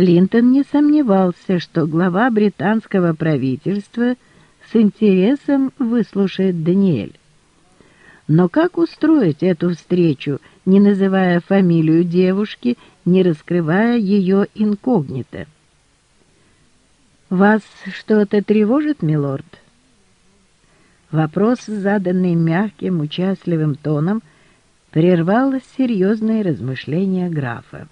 Линтон не сомневался, что глава британского правительства с интересом выслушает Даниэль. Но как устроить эту встречу, не называя фамилию девушки, не раскрывая ее инкогнито? «Вас что-то тревожит, милорд?» Вопрос, заданный мягким, участливым тоном, прервал серьезные размышления графа.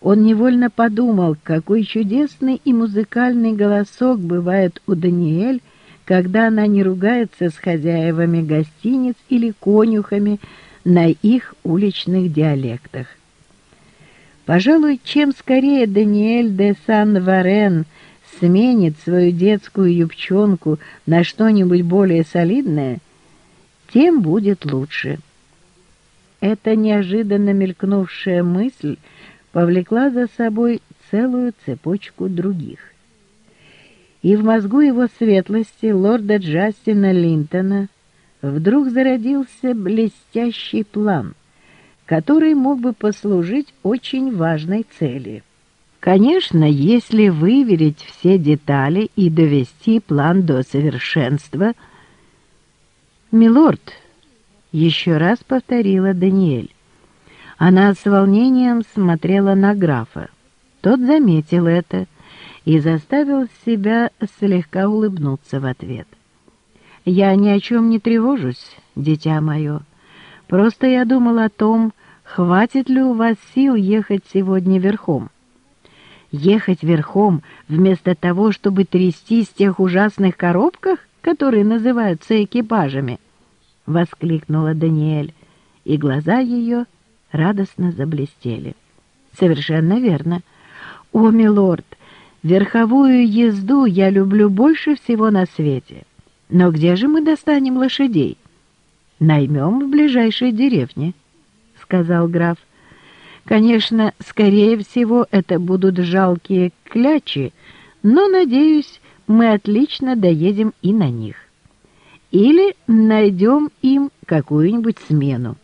Он невольно подумал, какой чудесный и музыкальный голосок бывает у Даниэль, когда она не ругается с хозяевами гостиниц или конюхами на их уличных диалектах. Пожалуй, чем скорее Даниэль де Сан-Варен – сменит свою детскую юбчонку на что-нибудь более солидное, тем будет лучше. Эта неожиданно мелькнувшая мысль повлекла за собой целую цепочку других. И в мозгу его светлости лорда Джастина Линтона вдруг зародился блестящий план, который мог бы послужить очень важной цели — Конечно, если выверить все детали и довести план до совершенства... «Милорд», — еще раз повторила Даниэль. Она с волнением смотрела на графа. Тот заметил это и заставил себя слегка улыбнуться в ответ. «Я ни о чем не тревожусь, дитя мое. Просто я думал о том, хватит ли у вас сил ехать сегодня верхом» ехать верхом вместо того, чтобы трястись в тех ужасных коробках, которые называются экипажами?» — воскликнула Даниэль, и глаза ее радостно заблестели. «Совершенно верно. О, милорд, верховую езду я люблю больше всего на свете. Но где же мы достанем лошадей?» «Наймем в ближайшей деревне», — сказал граф. Конечно, скорее всего, это будут жалкие клячи, но, надеюсь, мы отлично доедем и на них. Или найдем им какую-нибудь смену.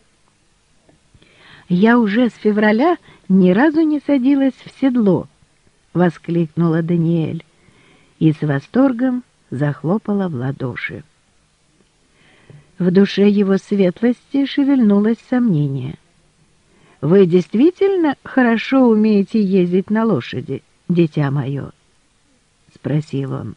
«Я уже с февраля ни разу не садилась в седло», — воскликнула Даниэль и с восторгом захлопала в ладоши. В душе его светлости шевельнулось сомнение — вы действительно хорошо умеете ездить на лошади, дитя мое?» — спросил он.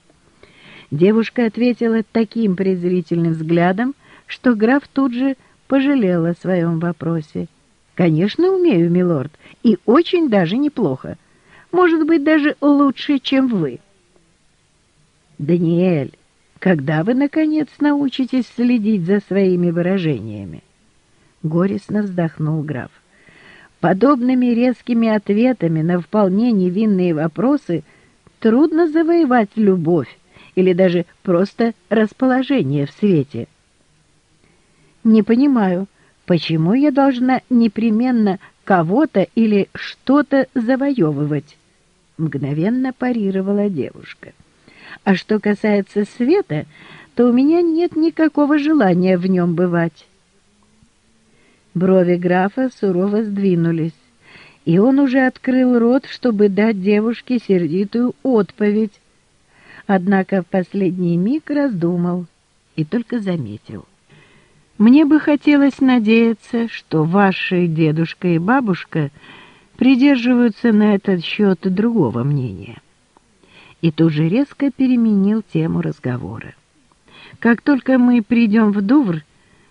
Девушка ответила таким презрительным взглядом, что граф тут же пожалел о своем вопросе. «Конечно, умею, милорд, и очень даже неплохо. Может быть, даже лучше, чем вы». «Даниэль, когда вы, наконец, научитесь следить за своими выражениями?» Горестно вздохнул граф. Подобными резкими ответами на вполне невинные вопросы трудно завоевать любовь или даже просто расположение в свете. Не понимаю, почему я должна непременно кого-то или что-то завоевывать? Мгновенно парировала девушка. А что касается света, то у меня нет никакого желания в нем бывать. Брови графа сурово сдвинулись, и он уже открыл рот, чтобы дать девушке сердитую отповедь. Однако в последний миг раздумал и только заметил. «Мне бы хотелось надеяться, что ваши дедушка и бабушка придерживаются на этот счет другого мнения». И тут же резко переменил тему разговора. «Как только мы придем в Дувр,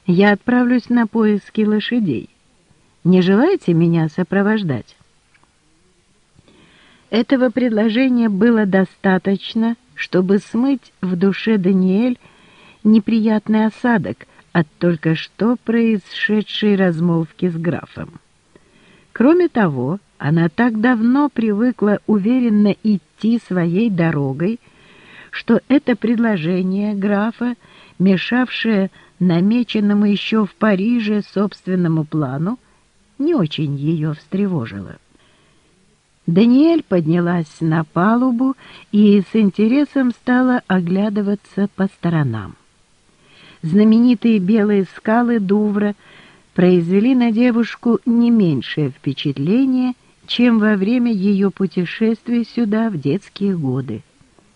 я отправлюсь на поиски лошадей. Не желаете меня сопровождать?» Этого предложения было достаточно, чтобы смыть в душе Даниэль неприятный осадок от только что происшедшей размолвки с графом. Кроме того, она так давно привыкла уверенно идти своей дорогой, что это предложение графа, мешавшее намеченному еще в Париже собственному плану, не очень ее встревожило. Даниэль поднялась на палубу и с интересом стала оглядываться по сторонам. Знаменитые белые скалы Дувра произвели на девушку не меньшее впечатление, чем во время ее путешествия сюда в детские годы.